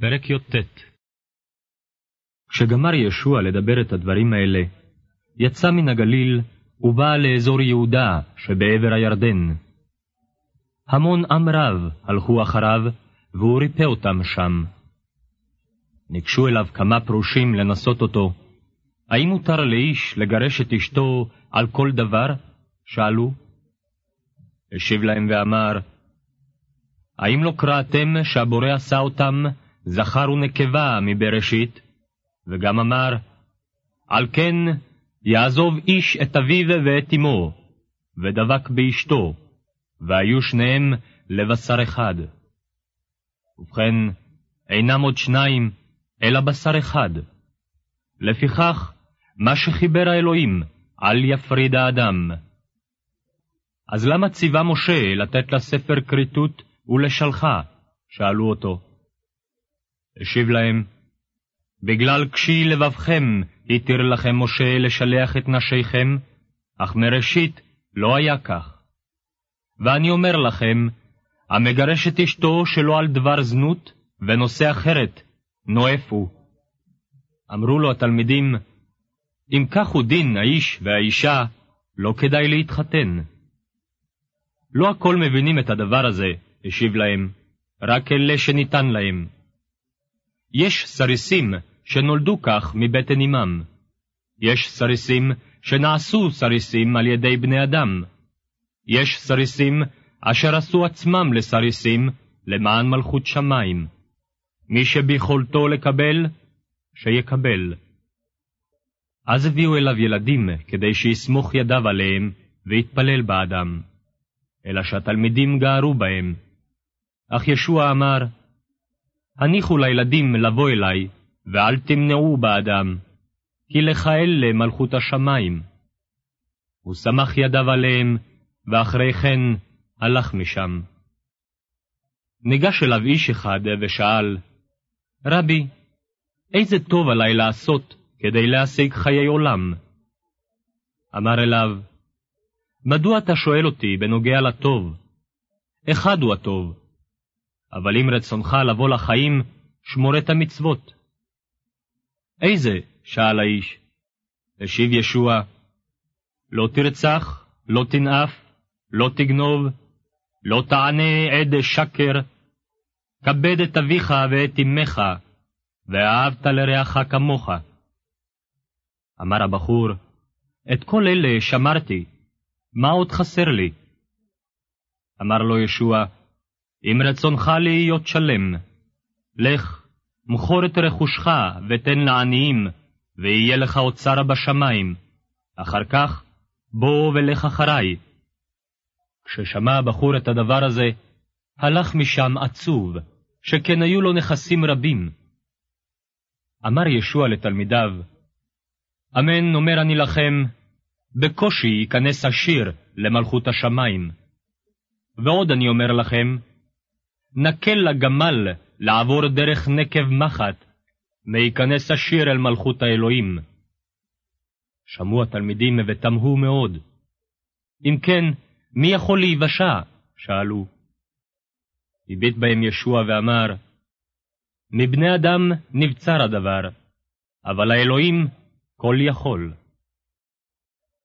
פרק י"ט כשגמר ישוע לדבר את הדברים האלה, יצא מן הגליל ובא לאזור יהודה שבעבר הירדן. המון עם רב הלכו אחריו, והוא ריפא אותם שם. ניגשו אליו כמה פרושים לנסות אותו. האם מותר לאיש לגרש את אשתו על כל דבר? שאלו. השיב להם ואמר, האם לא קראתם שהבורא עשה אותם זכר ונקבה מבראשית? וגם אמר, על כן יעזוב איש את אביו ואת אמו, ודבק באשתו, והיו שניהם לבשר אחד. ובכן, אינם עוד שניים, אלא בשר אחד. לפיכך, מה שחיבר האלוהים, אל יפריד האדם. אז למה ציווה משה לתת לה ספר כריתות ולשלחה? שאלו אותו. השיב להם, בגלל קשי לבבכם התיר לכם משה לשלח את נשיכם, אך מראשית לא היה כך. ואני אומר לכם, המגרש את אשתו שלא על דבר זנות, ונושא אחרת, נואף הוא. אמרו לו התלמידים, אם כך הוא דין האיש והאישה, לא כדאי להתחתן. לא הכל מבינים את הדבר הזה, השיב להם, רק אלה שניתן להם. יש סריסים שנולדו כך מבטן אמם. יש סריסים שנעשו סריסים על ידי בני אדם. יש סריסים אשר עשו עצמם לסריסים למען מלכות שמיים. מי שביכולתו לקבל, שיקבל. אז הביאו אליו ילדים כדי שיסמוך ידיו עליהם ויתפלל בעדם. אלא שהתלמידים גערו בהם. אך ישוע אמר, הניחו לילדים לבוא אליי, ואל תמנעו באדם, כי לך אלה מלכות השמיים. הוא סמך ידיו עליהם, ואחרי כן הלך משם. ניגש אליו איש אחד ושאל, רבי, איזה טוב עלי לעשות כדי להשיג חיי עולם? אמר אליו, מדוע אתה שואל אותי בנוגע לטוב? אחד הוא הטוב, אבל אם רצונך לבוא לחיים, שמור את המצוות. איזה? שאל האיש. השיב ישוע, לא תרצח, לא תנאף, לא תגנוב, לא תענה עד שקר, כבד את אביך ואת אמך, ואהבת לרעך כמוך. אמר הבחור, את כל אלה שמרתי, מה עוד חסר לי? אמר לו ישוע, אם רצונך להיות שלם, לך, מכור את רכושך ותן לעניים, ויהיה לך אוצר בשמיים. אחר כך, בוא ולך אחריי. כששמע הבחור את הדבר הזה, הלך משם עצוב, שכן היו לו נכסים רבים. אמר ישוע לתלמידיו, אמן אומר אני לכם, בקושי ייכנס עשיר למלכות השמיים. ועוד אני אומר לכם, נקל לגמל לעבור דרך נקב מחט, מייכנס עשיר אל מלכות האלוהים. שמעו התלמידים ותמהו מאוד. אם כן, מי יכול להיוושע? שאלו. הביט בהם ישוע ואמר, מבני אדם נבצר הדבר, אבל האלוהים כל יכול.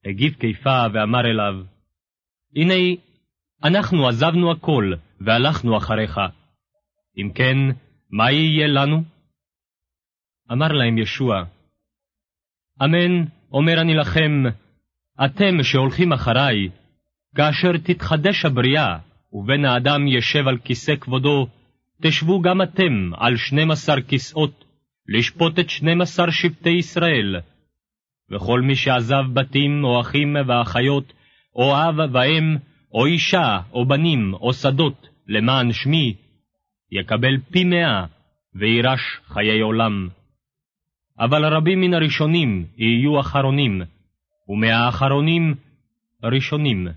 הגיב קיפה ואמר אליו, הנה, אנחנו עזבנו הכל, והלכנו אחריך. אם כן, מה יהיה לנו? אמר להם ישוע, אמן, אומר אני לכם, אתם שהולכים אחריי, כאשר תתחדש הבריאה, ובן האדם ישב על כיסא כבודו, תשבו גם אתם על שנים עשר כיסאות, לשפוט את שנים עשר שבטי ישראל. וכל מי שעזב בתים, או אחים ואחיות, או אב ואם, או אישה, או בנים, או שדות, למען שמי, יקבל פי מאה, וירש חיי עולם. אבל רבים מן הראשונים יהיו אחרונים, ומהאחרונים ראשונים.